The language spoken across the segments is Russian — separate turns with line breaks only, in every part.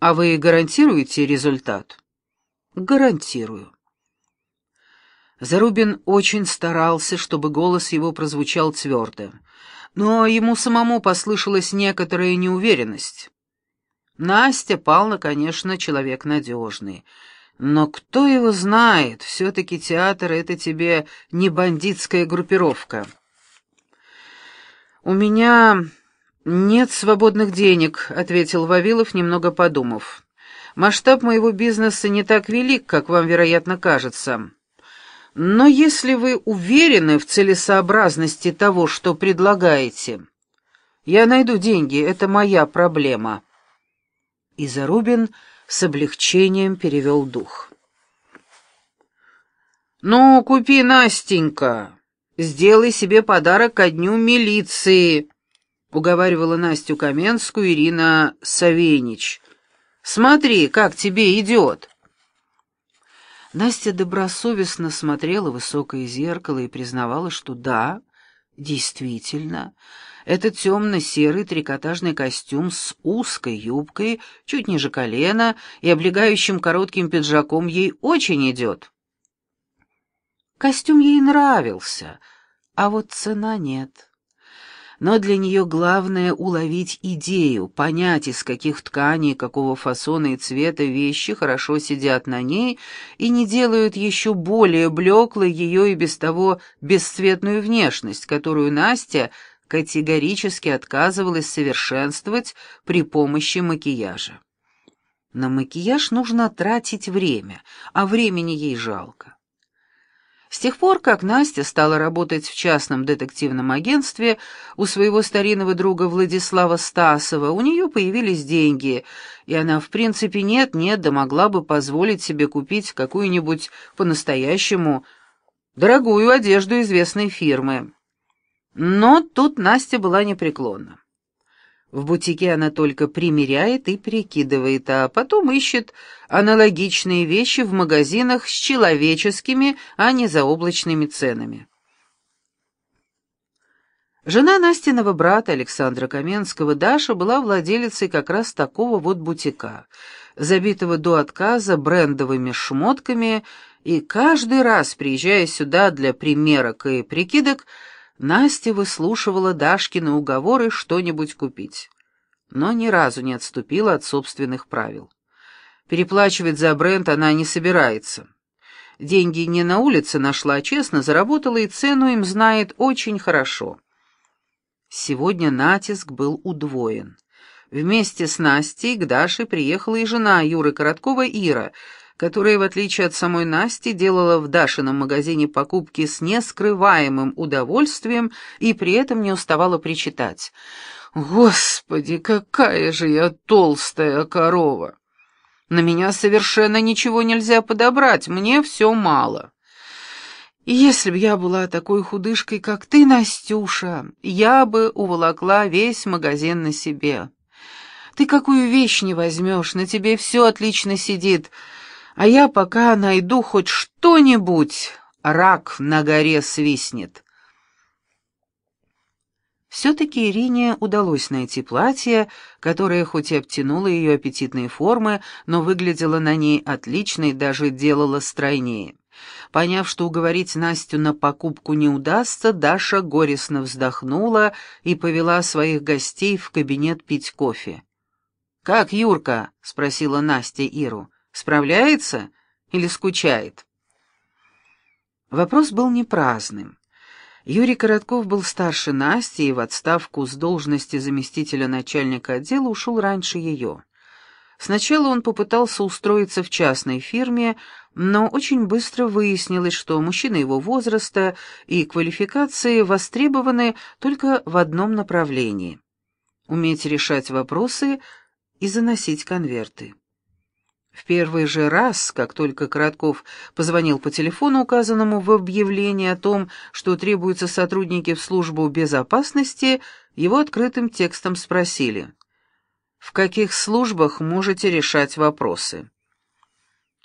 А вы гарантируете результат? Гарантирую. Зарубин очень старался, чтобы голос его прозвучал твердо, но ему самому послышалась некоторая неуверенность. Настя Павловна, конечно, человек надежный, но кто его знает, все-таки театр — это тебе не бандитская группировка. «У меня нет свободных денег», — ответил Вавилов, немного подумав. «Масштаб моего бизнеса не так велик, как вам, вероятно, кажется». Но если вы уверены в целесообразности того, что предлагаете, я найду деньги, это моя проблема. И Зарубин с облегчением перевел дух. «Ну, купи, Настенька, сделай себе подарок ко дню милиции», — уговаривала Настю Каменскую Ирина Савенич. «Смотри, как тебе идет». Настя добросовестно смотрела в высокое зеркало и признавала, что да, действительно, этот темно-серый трикотажный костюм с узкой юбкой, чуть ниже колена и облегающим коротким пиджаком ей очень идет. Костюм ей нравился, а вот цена нет но для нее главное — уловить идею, понять, из каких тканей, какого фасона и цвета вещи хорошо сидят на ней и не делают еще более блеклой ее и без того бесцветную внешность, которую Настя категорически отказывалась совершенствовать при помощи макияжа. На макияж нужно тратить время, а времени ей жалко. С тех пор, как Настя стала работать в частном детективном агентстве у своего старинного друга Владислава Стасова, у нее появились деньги, и она, в принципе, нет-нет, да могла бы позволить себе купить какую-нибудь по-настоящему дорогую одежду известной фирмы. Но тут Настя была непреклонна. В бутике она только примеряет и прикидывает, а потом ищет аналогичные вещи в магазинах с человеческими, а не заоблачными ценами. Жена Настиного брата Александра Каменского, Даша, была владелицей как раз такого вот бутика, забитого до отказа брендовыми шмотками, и каждый раз, приезжая сюда для примерок и прикидок, Настя выслушивала Дашкины уговоры что-нибудь купить, но ни разу не отступила от собственных правил. Переплачивать за бренд она не собирается. Деньги не на улице нашла, а честно заработала, и цену им знает очень хорошо. Сегодня натиск был удвоен. Вместе с Настей к Даше приехала и жена Юры Короткова Ира — которая, в отличие от самой Насти, делала в Дашином магазине покупки с нескрываемым удовольствием и при этом не уставала причитать. «Господи, какая же я толстая корова! На меня совершенно ничего нельзя подобрать, мне все мало». если бы я была такой худышкой, как ты, Настюша, я бы уволокла весь магазин на себе. Ты какую вещь не возьмешь, на тебе все отлично сидит, а я пока найду хоть что-нибудь, рак на горе свистнет. Все-таки Ирине удалось найти платье, которое хоть и обтянуло ее аппетитные формы, но выглядело на ней отлично и даже делало стройнее. Поняв, что уговорить Настю на покупку не удастся, Даша горестно вздохнула и повела своих гостей в кабинет пить кофе. «Как Юрка?» — спросила Настя Иру. Справляется или скучает? Вопрос был не праздным. Юрий Коротков был старше Насти и в отставку с должности заместителя начальника отдела ушел раньше ее. Сначала он попытался устроиться в частной фирме, но очень быстро выяснилось, что мужчина его возраста и квалификации востребованы только в одном направлении — уметь решать вопросы и заносить конверты. В первый же раз, как только Коротков позвонил по телефону, указанному в объявлении о том, что требуются сотрудники в службу безопасности, его открытым текстом спросили «В каких службах можете решать вопросы?»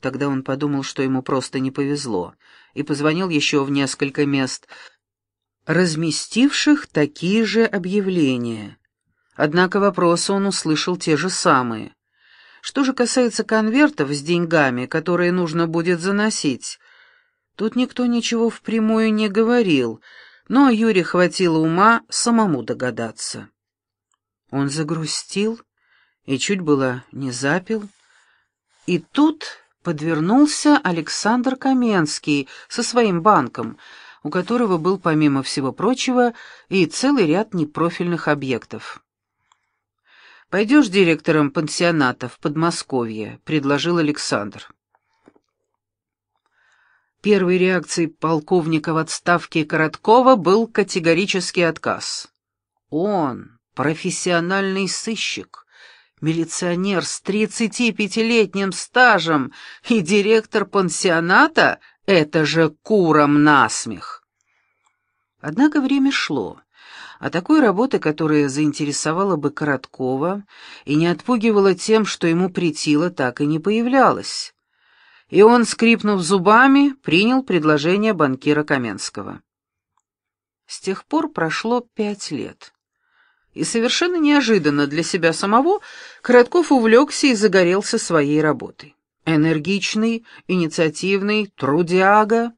Тогда он подумал, что ему просто не повезло, и позвонил еще в несколько мест, разместивших такие же объявления. Однако вопросы он услышал те же самые — Что же касается конвертов с деньгами, которые нужно будет заносить, тут никто ничего впрямую не говорил, но Юре хватило ума самому догадаться. Он загрустил и чуть было не запил. И тут подвернулся Александр Каменский со своим банком, у которого был, помимо всего прочего, и целый ряд непрофильных объектов. «Пойдешь директором пансионата в Подмосковье», — предложил Александр. Первой реакцией полковника в отставке Короткова был категорический отказ. Он, профессиональный сыщик, милиционер с 35-летним стажем и директор пансионата — это же куром насмех. Однако время шло, а такой работы, которая заинтересовала бы Короткова и не отпугивала тем, что ему претило, так и не появлялась. И он, скрипнув зубами, принял предложение банкира Каменского. С тех пор прошло пять лет. И совершенно неожиданно для себя самого Коротков увлекся и загорелся своей работой. Энергичный, инициативный, трудяга,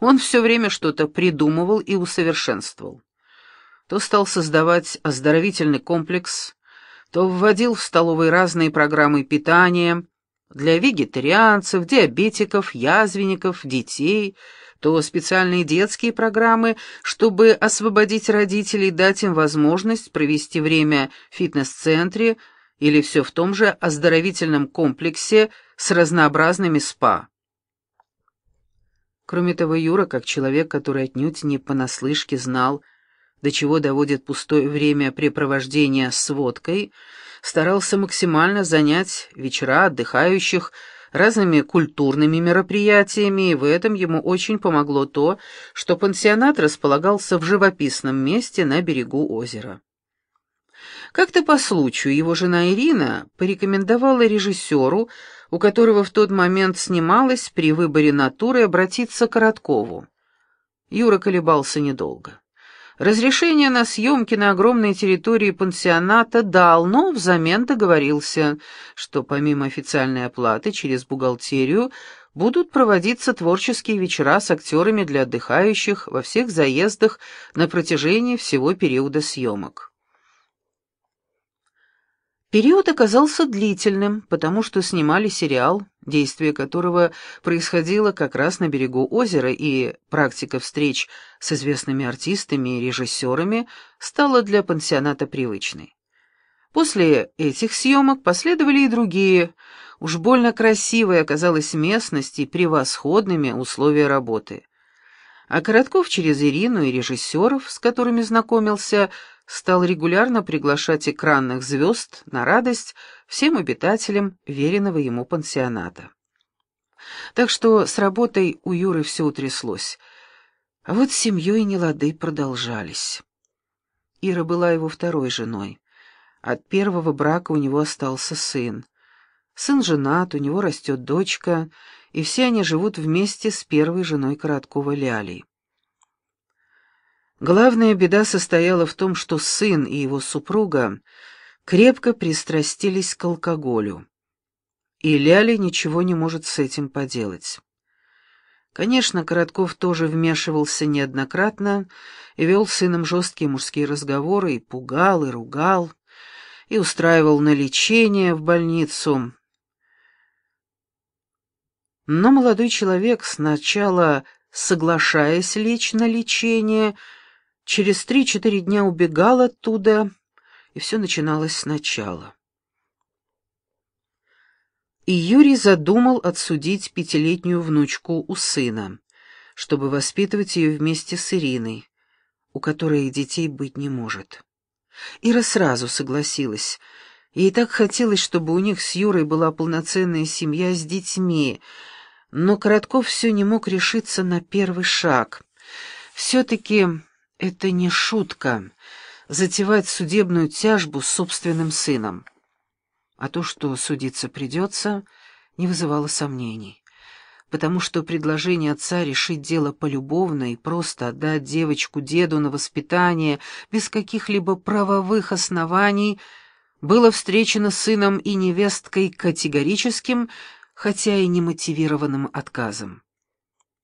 он все время что-то придумывал и усовершенствовал то стал создавать оздоровительный комплекс, то вводил в столовые разные программы питания для вегетарианцев, диабетиков, язвенников, детей, то специальные детские программы, чтобы освободить родителей дать им возможность провести время в фитнес-центре или все в том же оздоровительном комплексе с разнообразными спа. Кроме того, Юра, как человек, который отнюдь не понаслышке знал, до чего доводит пустое времяпрепровождение с водкой, старался максимально занять вечера отдыхающих разными культурными мероприятиями, и в этом ему очень помогло то, что пансионат располагался в живописном месте на берегу озера. Как-то по случаю его жена Ирина порекомендовала режиссеру, у которого в тот момент снималась при выборе натуры, обратиться к Короткову. Юра колебался недолго. Разрешение на съемки на огромной территории пансионата дал, но взамен договорился, что помимо официальной оплаты через бухгалтерию будут проводиться творческие вечера с актерами для отдыхающих во всех заездах на протяжении всего периода съемок. Период оказался длительным, потому что снимали сериал, действие которого происходило как раз на берегу озера, и практика встреч с известными артистами и режиссерами стала для пансионата привычной. После этих съемок последовали и другие. Уж больно красивой оказалась местность и превосходными условия работы. А Коротков через Ирину и режиссеров, с которыми знакомился, стал регулярно приглашать экранных звезд на радость всем обитателям веренного ему пансионата. Так что с работой у Юры все утряслось. А вот с семьей нелады продолжались. Ира была его второй женой. От первого брака у него остался сын. Сын женат, у него растет дочка, и все они живут вместе с первой женой Короткова Лялей. Главная беда состояла в том, что сын и его супруга крепко пристрастились к алкоголю. И Ляля ничего не может с этим поделать. Конечно, Коротков тоже вмешивался неоднократно и вел с сыном жесткие мужские разговоры, и пугал, и ругал, и устраивал на лечение в больницу. Но молодой человек, сначала соглашаясь лечь на лечение, Через три-четыре дня убегал оттуда, и все начиналось сначала. И Юрий задумал отсудить пятилетнюю внучку у сына, чтобы воспитывать ее вместе с Ириной, у которой детей быть не может. Ира сразу согласилась. Ей так хотелось, чтобы у них с Юрой была полноценная семья с детьми, но Коротков все не мог решиться на первый шаг. Все-таки это не шутка — затевать судебную тяжбу с собственным сыном. А то, что судиться придется, не вызывало сомнений, потому что предложение отца решить дело полюбовно и просто отдать девочку деду на воспитание без каких-либо правовых оснований было встречено сыном и невесткой категорическим, хотя и немотивированным отказом.